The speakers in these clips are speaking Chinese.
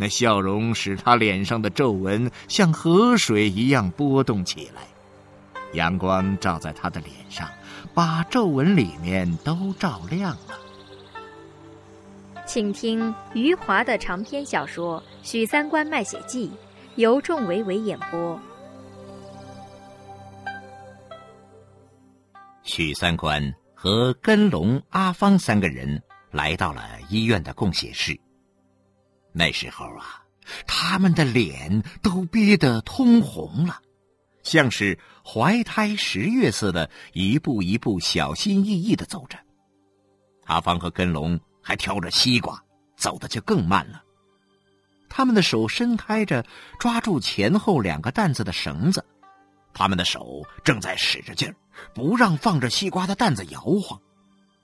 那笑容使他脸上的皱纹像河水一样波动起来。阳光照在他的脸上，把皱纹里面都照亮了。请听余华的长篇小说《许三观卖血记》，由仲维维演播。许三观。和根龙、阿芳三个人来到了医院的供血室。那时候啊，他们的脸都憋得通红了，像是怀胎十月似的，一步一步小心翼翼的走着。阿芳和根龙还挑着西瓜，走的就更慢了。他们的手伸开着，抓住前后两个担子的绳子，他们的手正在使着劲儿。不让放着西瓜的担子摇晃，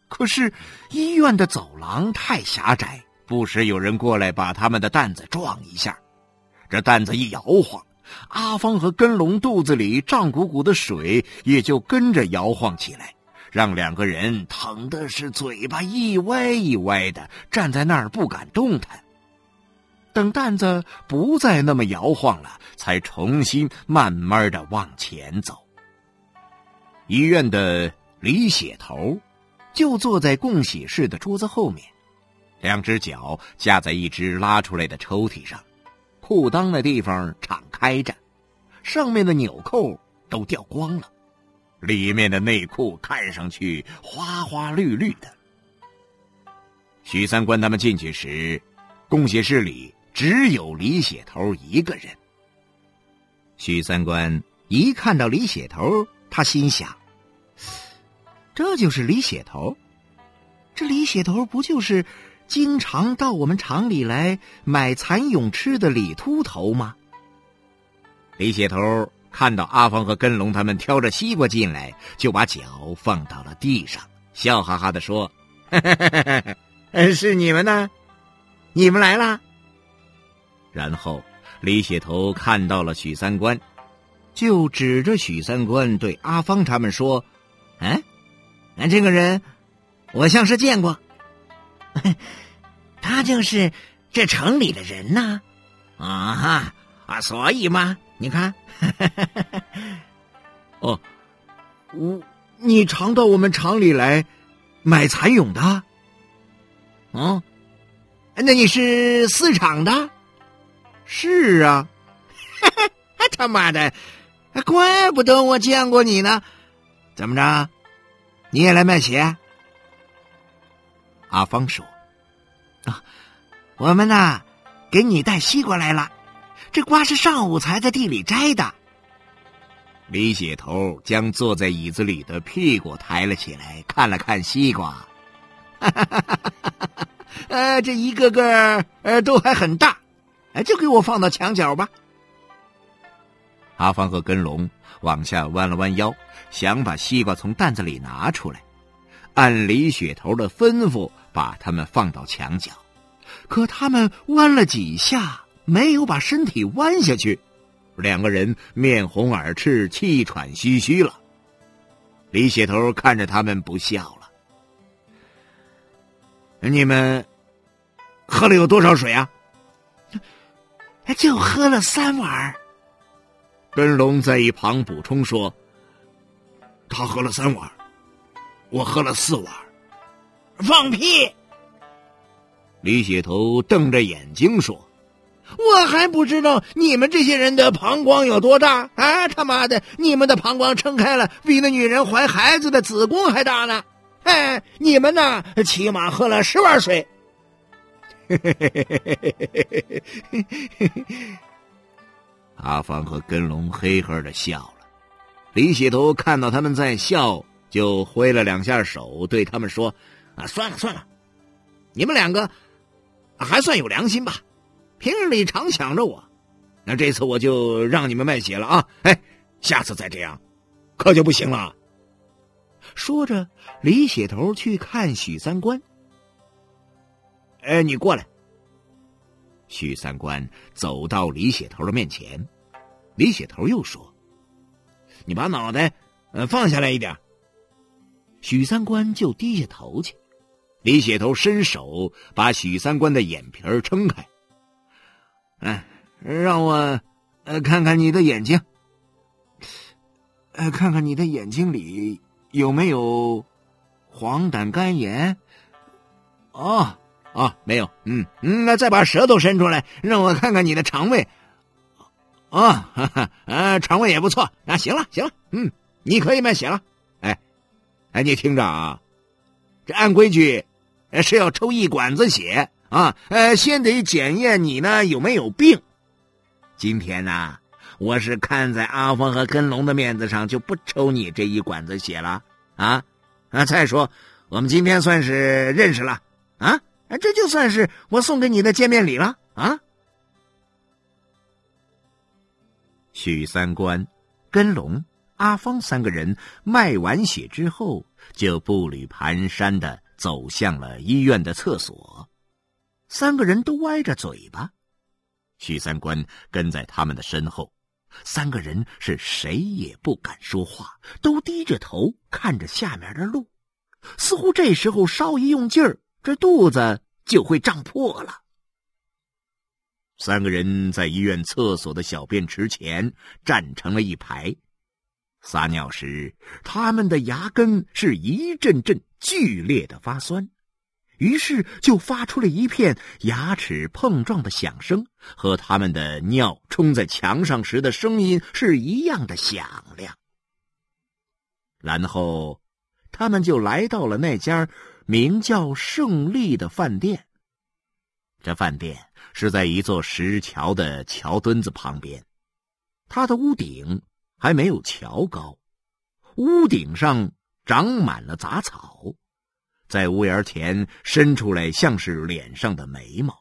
可是医院的走廊太狭窄，不时有人过来把他们的担子撞一下。这担子一摇晃，阿芳和根龙肚子里胀鼓鼓的水也就跟着摇晃起来，让两个人疼的是嘴巴一歪一歪的，站在那儿不敢动弹。等担子不再那么摇晃了，才重新慢慢的往前走。医院的李血头就坐在供血室的桌子后面，两只脚架在一只拉出来的抽屉上，裤裆那地方敞开着，上面的纽扣都掉光了，里面的内裤看上去花花绿绿的。许三观他们进去时，供血室里只有李血头一个人。许三观一看到李血头。他心想：“这就是李血头，这李血头不就是经常到我们厂里来买蚕蛹吃的李秃头吗？”李血头看到阿芳和根龙他们挑着西瓜进来，就把脚放到了地上，笑哈哈的说：“ 是你们呢？你们来啦。”然后李血头看到了许三观。就指着许三观对阿芳他们说：“哎，俺这个人，我像是见过。他就是这城里的人呐，啊哈啊，所以嘛，你看，哦，我你常到我们厂里来买蚕蛹的？哦，那你是四厂的？是啊，他妈的！”怪不得我见过你呢，怎么着？你也来卖鞋？阿芳说：“啊，我们呢，给你带西瓜来了。这瓜是上午才在地里摘的。”李血头将坐在椅子里的屁股抬了起来，看了看西瓜，哈哈哈哈哈！呃，这一个个呃都还很大，哎，就给我放到墙角吧。阿芳和根龙往下弯了弯腰，想把西瓜从担子里拿出来，按李雪头的吩咐把他们放到墙角。可他们弯了几下，没有把身体弯下去，两个人面红耳赤、气喘吁吁了。李雪头看着他们不笑了：“你们喝了有多少水啊？”“就喝了三碗。”根龙在一旁补充说：“他喝了三碗，我喝了四碗。”放屁！李血头瞪着眼睛说：“我还不知道你们这些人的膀胱有多大啊！他妈的，你们的膀胱撑开了，比那女人怀孩子的子宫还大呢！哎，你们呢，起码喝了十碗水。”。阿芳和根龙嘿嘿的笑了，李血头看到他们在笑，就挥了两下手，对他们说：“啊，算了算了，你们两个还算有良心吧？平日里常想着我，那这次我就让你们卖血了啊！哎，下次再这样，可就不行了。说着，李血头去看许三观。哎，你过来。许三观走到李血头的面前，李血头又说：“你把脑袋，呃，放下来一点。”许三观就低下头去。李铁头伸手把许三观的眼皮儿撑开。哎，让我，呃，看看你的眼睛。呃，看看你的眼睛里有没有黄疸肝炎。哦。啊，没有，嗯嗯，那再把舌头伸出来，让我看看你的肠胃。啊，哈哈，呃，肠胃也不错。啊，行了，行了，嗯，你可以卖血了。哎，你听着啊，这按规矩是要抽一管子血啊，呃，先得检验你呢有没有病。今天呢，我是看在阿峰和根龙的面子上，就不抽你这一管子血了。啊啊，再说，我们今天算是认识了啊。这就算是我送给你的见面礼了啊！许三观、根龙、阿芳三个人卖完血之后，就步履蹒跚的走向了医院的厕所。三个人都歪着嘴巴，许三观跟在他们的身后。三个人是谁也不敢说话，都低着头看着下面的路，似乎这时候稍一用劲儿。这肚子就会胀破了。三个人在医院厕所的小便池前站成了一排，撒尿时，他们的牙根是一阵阵剧烈的发酸，于是就发出了一片牙齿碰撞的响声，和他们的尿冲在墙上时的声音是一样的响亮。然后，他们就来到了那家。名叫胜利的饭店。这饭店是在一座石桥的桥墩子旁边，它的屋顶还没有桥高，屋顶上长满了杂草，在屋檐前伸出来像是脸上的眉毛。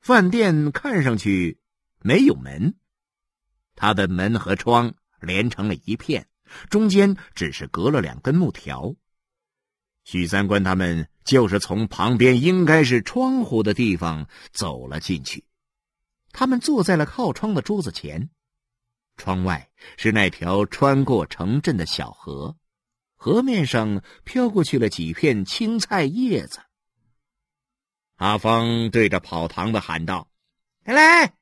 饭店看上去没有门，它的门和窗连成了一片，中间只是隔了两根木条。许三观他们就是从旁边应该是窗户的地方走了进去，他们坐在了靠窗的桌子前，窗外是那条穿过城镇的小河，河面上飘过去了几片青菜叶子。阿芳对着跑堂的喊道：“来，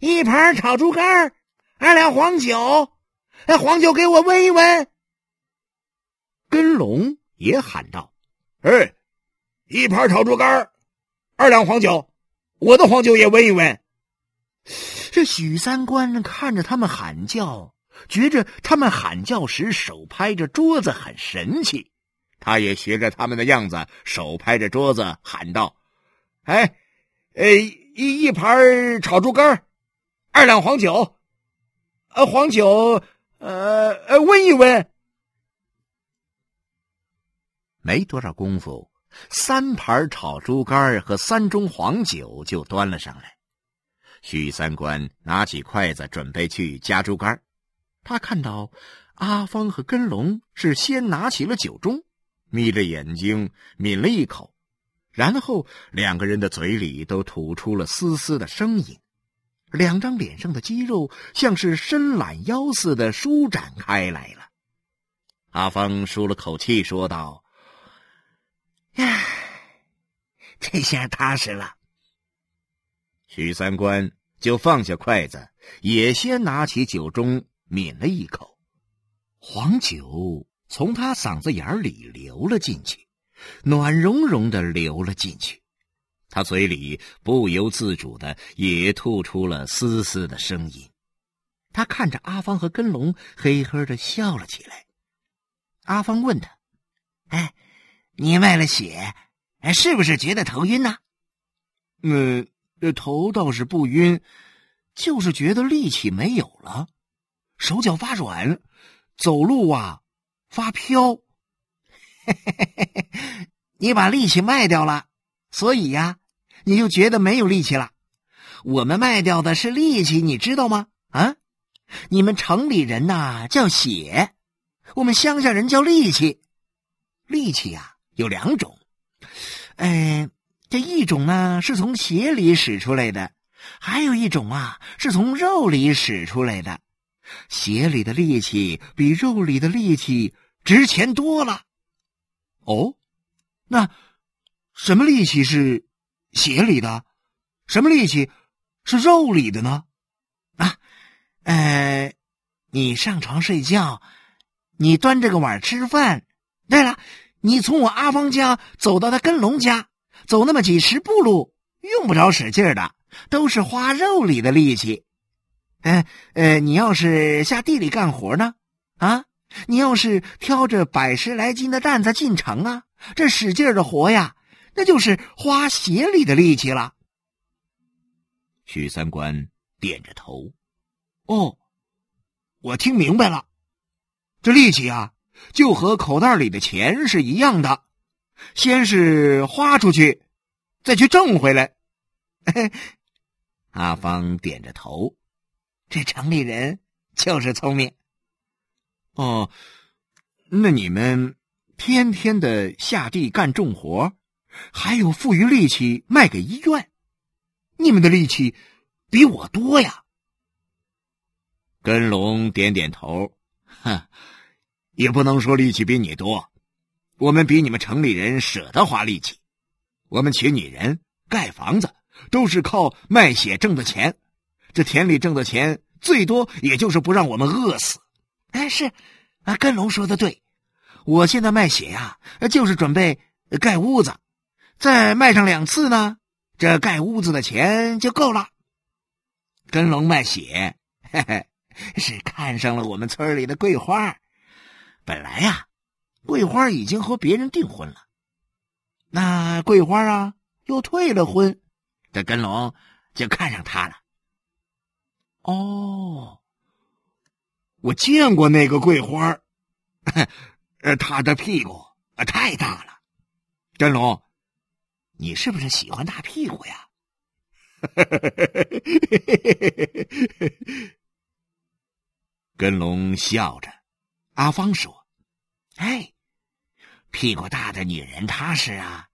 一盘炒猪肝，二两黄酒，哎，黄酒给我温一温。”跟龙。也喊道：“哎，一盘炒猪肝，二两黄酒，我的黄酒也闻一闻。”这许三观看着他们喊叫，觉着他们喊叫时手拍着桌子很神气，他也学着他们的样子，手拍着桌子喊道：“哎，哎，一一盘炒猪肝，二两黄酒，呃，黄酒，呃呃，温一温。”没多少功夫，三盘炒猪肝和三盅黄酒就端了上来。许三观拿起筷子准备去夹猪肝，他看到阿芳和根龙是先拿起了酒盅，眯着眼睛抿了一口，然后两个人的嘴里都吐出了丝丝的声音，两张脸上的肌肉像是伸懒腰似的舒展开来了。阿芳舒了口气说道。呀，这下踏实了。许三观就放下筷子，也先拿起酒盅抿了一口，黄酒从他嗓子眼里流了进去，暖融融的流了进去，他嘴里不由自主的也吐出了丝丝的声音。他看着阿芳和根龙，嘿嘿的笑了起来。阿芳问他：“哎？”你卖了血，是不是觉得头晕呢？嗯，这头倒是不晕，就是觉得力气没有了，手脚发软，走路啊发飘。你把力气卖掉了，所以呀，你就觉得没有力气了。我们卖掉的是力气，你知道吗？啊，你们城里人呐叫血，我们乡下人叫力气。力气呀有两种，哎，这一种呢是从血里使出来的，还有一种啊是从肉里使出来的。血里的力气比肉里的力气值钱多了。哦，那什么力气是血里的？什么力气？是肉里的呢，啊，呃，你上床睡觉，你端着个碗吃饭。对了，你从我阿芳家走到他根龙家，走那么几十步路，用不着使劲的，都是花肉里的力气。哎呃，你要是下地里干活呢，啊，你要是挑着百十来斤的担子进城啊，这使劲的活呀，那就是花鞋里的力气了。许三观点着头，哦，我听明白了，这力气啊，就和口袋里的钱是一样的，先是花出去，再去挣回来。阿芳点着头，这城里人就是聪明。哦，那你们天天的下地干重活，还有富余力气卖给医院。你们的力气比我多呀！根龙点点头，哼，也不能说力气比你多，我们比你们城里人舍得花力气。我们娶女人盖房子，都是靠卖血挣的钱。这田里挣的钱，最多也就是不让我们饿死。哎，是啊，根龙说的对，我现在卖血呀，就是准备盖屋子，再卖上两次呢。这盖屋子的钱就够了。跟龙卖血，嘿嘿，是看上了我们村里的桂花。本来呀，桂花已经和别人订婚了，那桂花啊又退了婚，这跟龙就看上她了。哦，我见过那个桂花，呃，他的屁股太大了，真龙。你是不是喜欢大屁股呀？根龙笑着，阿芳说：“哎，屁股大的女人踏实啊，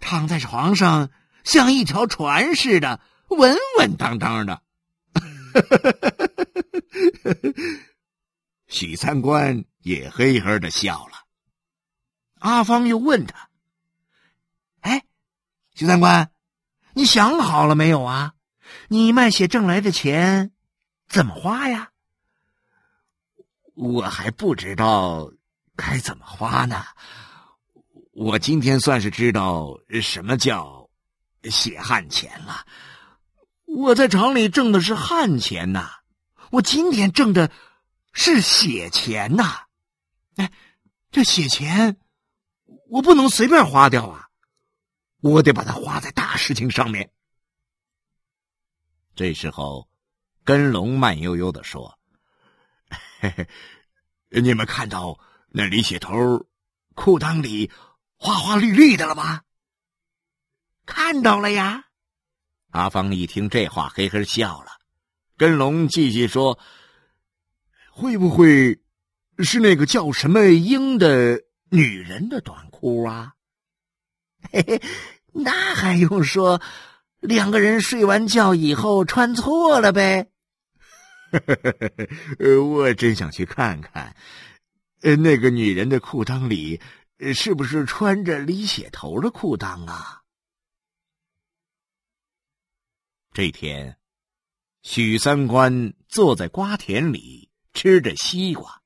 躺在床上像一条船似的，稳稳当当的。”许三观也嘿嘿的笑了。阿芳又问他。哎，许三观，你想好了没有啊？你卖血挣来的钱怎么花呀？我还不知道该怎么花呢。我今天算是知道什么叫血汗钱了。我在厂里挣的是汗钱呐，我今天挣的是血钱呐。哎，这血钱我不能随便花掉啊。我得把它花在大事情上面。这时候，根龙慢悠悠的说：“ 嘿嘿，你们看到那李血头裤裆里花花绿绿的了吗？”“看到了呀。”阿芳一听这话，嘿嘿笑了。跟龙继续说：“会不会是那个叫什么英的女人的短裤啊？”嘿嘿，那还用说？两个人睡完觉以后穿错了呗。我真想去看看，呃那个女人的裤裆里是不是穿着李血头的裤裆啊？这天，许三观坐在瓜田里吃着西瓜，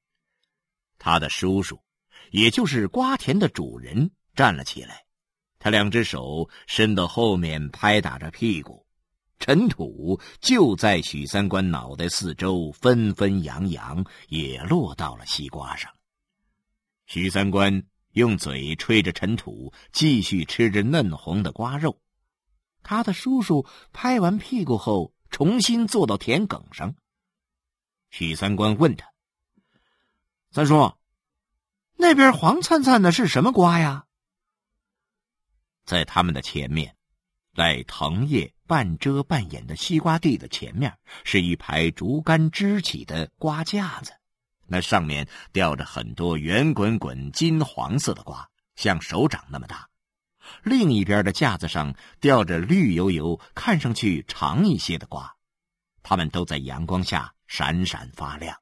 他的叔叔，也就是瓜田的主人，站了起来。他两只手伸到后面，拍打着屁股，尘土就在许三观脑袋四周纷纷扬扬，也落到了西瓜上。许三观用嘴吹着尘土，继续吃着嫩红的瓜肉。他的叔叔拍完屁股后，重新坐到田埂上。许三观问他：“三叔，那边黄灿灿的是什么瓜呀？”在他们的前面，在藤叶半遮半掩的西瓜地的前面，是一排竹竿支起的瓜架子，那上面吊着很多圆滚滚、金黄色的瓜，像手掌那么大。另一边的架子上吊着绿油油、看上去长一些的瓜，它们都在阳光下闪闪发亮。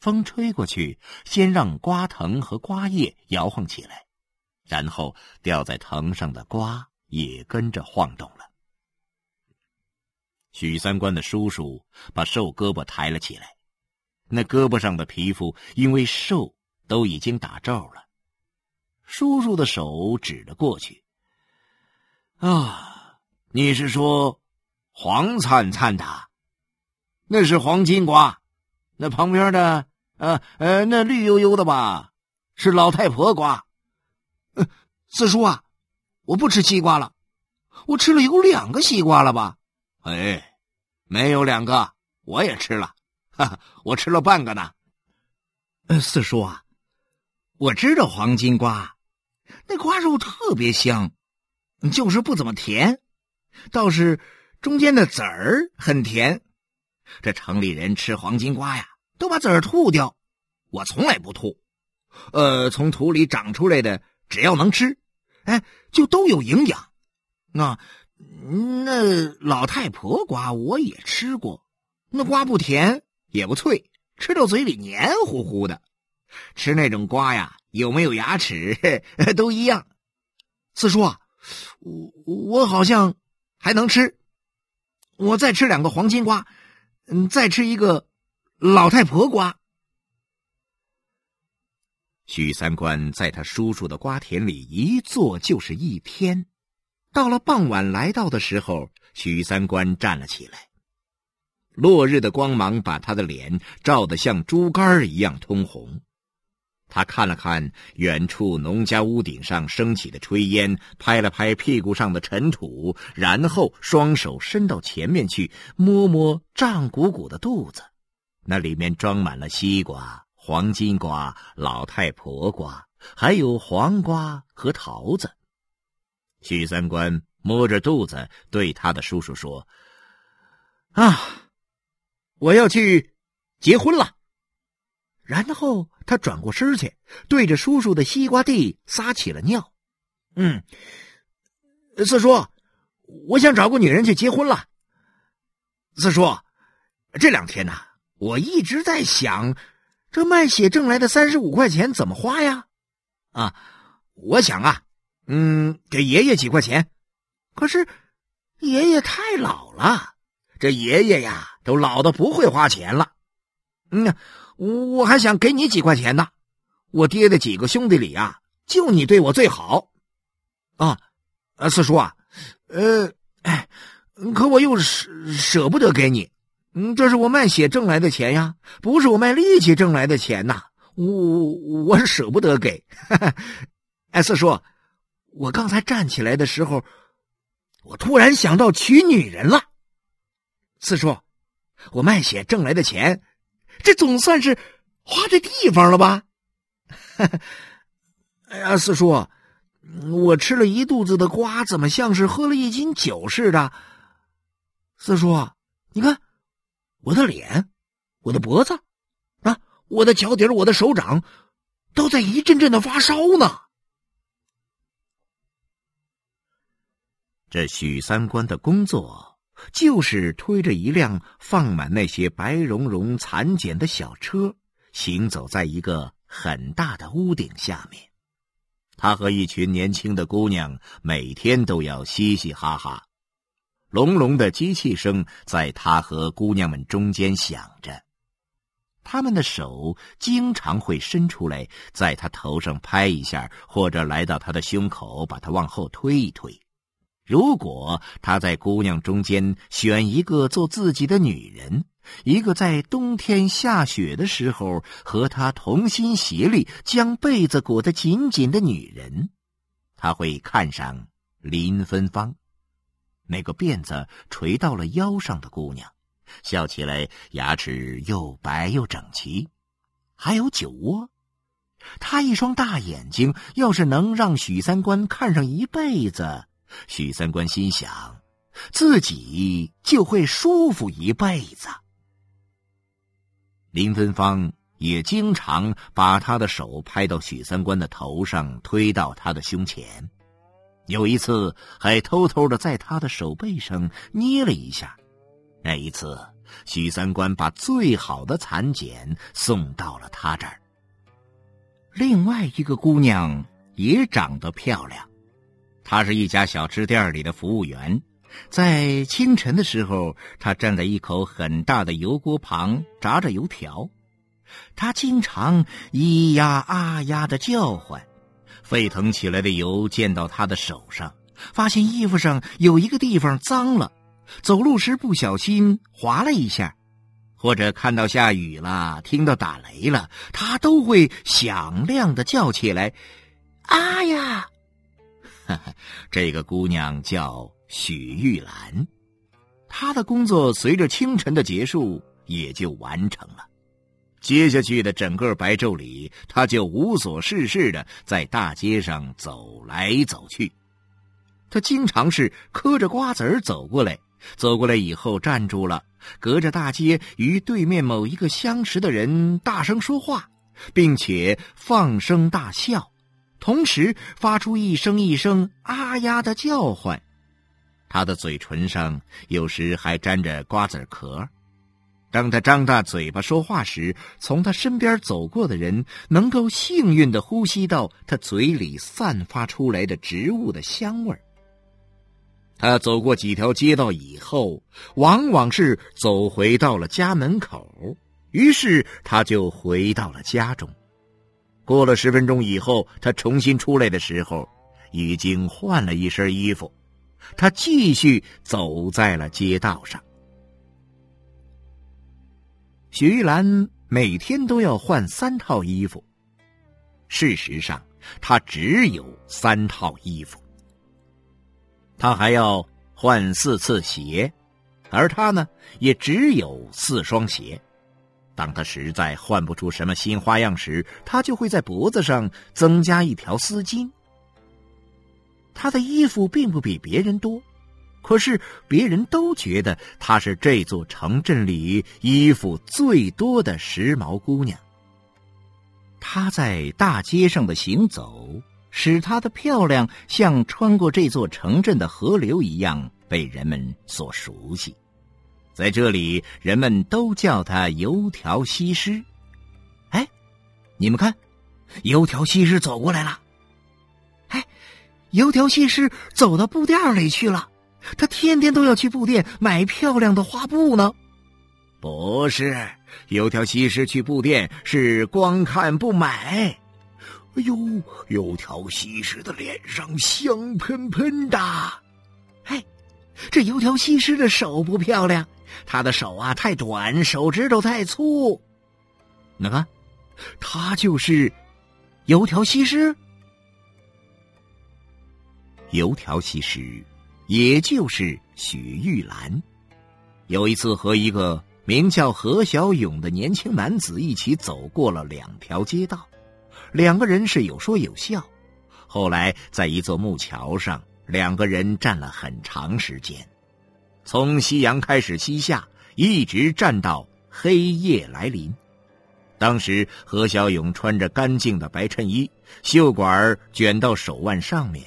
风吹过去，先让瓜藤和瓜叶摇晃起来，然后吊在藤上的瓜也跟着晃动了。许三观的叔叔把瘦胳膊抬了起来，那胳膊上的皮肤因为瘦都已经打皱了。叔叔的手指了过去，啊，你是说黄灿灿的？那是黄金瓜，那旁边的。呃呃，那绿油油的吧，是老太婆瓜。呃，四叔啊，我不吃西瓜了，我吃了有两个西瓜了吧？哎，没有两个，我也吃了，哈哈，我吃了半个呢。呃，四叔啊，我知道黄金瓜，那瓜肉特别香，就是不怎么甜，倒是中间的籽儿很甜。这城里人吃黄金瓜呀。都把籽儿吐掉，我从来不吐。呃，从土里长出来的，只要能吃，哎，就都有营养。那那老太婆瓜我也吃过，那瓜不甜也不脆，吃到嘴里黏糊糊的。吃那种瓜呀，有没有牙齿 都一样。四叔啊，我我好像还能吃，我再吃两个黄金瓜，嗯，再吃一个。老太婆瓜，许三观在他叔叔的瓜田里一坐就是一天。到了傍晚来到的时候，许三观站了起来。落日的光芒把他的脸照得像猪肝一样通红。他看了看远处农家屋顶上升起的炊烟，拍了拍屁股上的尘土，然后双手伸到前面去摸摸胀鼓鼓的肚子。那里面装满了西瓜、黄金瓜、老太婆瓜，还有黄瓜和桃子。许三观摸着肚子对他的叔叔说：“啊，我要去结婚了。”然后他转过身去，对着叔叔的西瓜地撒起了尿。嗯，四叔，我想找个女人去结婚了。四叔，这两天呢？我一直在想，这卖血挣来的三十五块钱怎么花呀？啊，我想啊，嗯，给爷爷几块钱。可是爷爷太老了，这爷爷呀都老的不会花钱了。嗯，我还想给你几块钱呢。我爹的几个兄弟里啊，就你对我最好。啊，啊，四叔啊，呃，哎，可我又舍舍不得给你。嗯，这是我卖血挣来的钱呀，不是我卖力气挣来的钱呐。我我是舍不得给。哎，四叔，我刚才站起来的时候，我突然想到娶女人了。四叔，我卖血挣来的钱，这总算是花对地方了吧？哎呀，四叔，我吃了一肚子的瓜，怎么像是喝了一斤酒似的？四叔，你看。我的脸，我的脖子，啊，我的脚底我的手掌，都在一阵阵的发烧呢。这许三观的工作就是推着一辆放满那些白茸茸蚕茧的小车，行走在一个很大的屋顶下面。他和一群年轻的姑娘每天都要嘻嘻哈哈。隆隆的机器声在他和姑娘们中间响着，他们的手经常会伸出来，在他头上拍一下，或者来到他的胸口，把他往后推一推。如果他在姑娘中间选一个做自己的女人，一个在冬天下雪的时候和他同心协力将被子裹得紧紧的女人，他会看上林芬芳。那个辫子垂到了腰上的姑娘，笑起来牙齿又白又整齐，还有酒窝。她一双大眼睛，要是能让许三观看上一辈子，许三观心想，自己就会舒服一辈子。林芬芳也经常把他的手拍到许三观的头上，推到他的胸前。有一次，还偷偷的在他的手背上捏了一下。那一次，许三观把最好的蚕茧送到了他这儿。另外一个姑娘也长得漂亮，他是一家小吃店里的服务员。在清晨的时候，他站在一口很大的油锅旁炸着油条。他经常咿呀啊呀的叫唤，沸腾起来的油溅到他的手上，发现衣服上有一个地方脏了，走路时不小心滑了一下。或者看到下雨了，听到打雷了，他都会响亮的叫起来：“啊呀！” 这个姑娘叫许玉兰，她的工作随着清晨的结束也就完成了。接下去的整个白昼里，她就无所事事的在大街上走来走去。她经常是嗑着瓜子儿走过来。走过来以后，站住了，隔着大街与对面某一个相识的人大声说话，并且放声大笑，同时发出一声一声“啊呀”的叫唤。他的嘴唇上有时还沾着瓜子壳。当他张大嘴巴说话时，从他身边走过的人能够幸运的呼吸到他嘴里散发出来的植物的香味儿。他走过几条街道以后，往往是走回到了家门口，于是他就回到了家中。过了十分钟以后，他重新出来的时候，已经换了一身衣服。他继续走在了街道上。许玉兰每天都要换三套衣服。事实上，她只有三套衣服。他还要换四次鞋，而他呢，也只有四双鞋。当他实在换不出什么新花样时，他就会在脖子上增加一条丝巾。他的衣服并不比别人多，可是别人都觉得她是这座城镇里衣服最多的时髦姑娘。她在大街上的行走。使她的漂亮像穿过这座城镇的河流一样被人们所熟悉，在这里，人们都叫他油条西施。哎，你们看，油条西施走过来了。哎，油条西施走到布店里去了。她天天都要去布店买漂亮的花布呢。不是，油条西施去布店是光看不买。哎呦，油条西施的脸上香喷喷的。嘿，这油条西施的手不漂亮，他的手啊太短，手指头太粗。你看，他就是油条西施。油条西施，也就是许玉兰。有一次和一个名叫何小勇的年轻男子一起走过了两条街道。两个人是有说有笑，后来在一座木桥上，两个人站了很长时间，从夕阳开始西下，一直站到黑夜来临。当时何小勇穿着干净的白衬衣，袖管卷到手腕上面，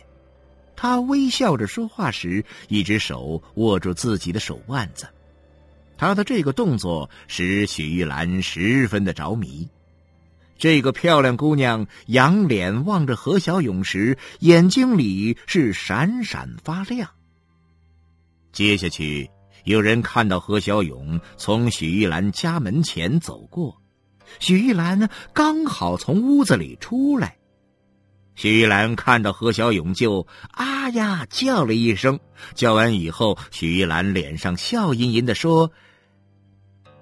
他微笑着说话时，一只手握住自己的手腕子，他的这个动作使许玉兰十分的着迷。这个漂亮姑娘仰脸望着何小勇时，眼睛里是闪闪发亮。接下去，有人看到何小勇从许玉兰家门前走过，许玉兰呢刚好从屋子里出来。许玉兰看到何小勇就啊呀叫了一声，叫完以后，许玉兰脸上笑吟吟的说：“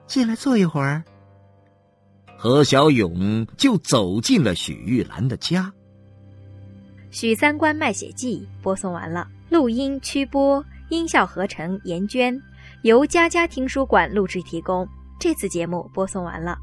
进来坐一会儿。”何小勇就走进了许玉兰的家。《许三观卖血记》播送完了，录音、曲播、音效合成严娟，由佳佳听书馆录制提供。这次节目播送完了。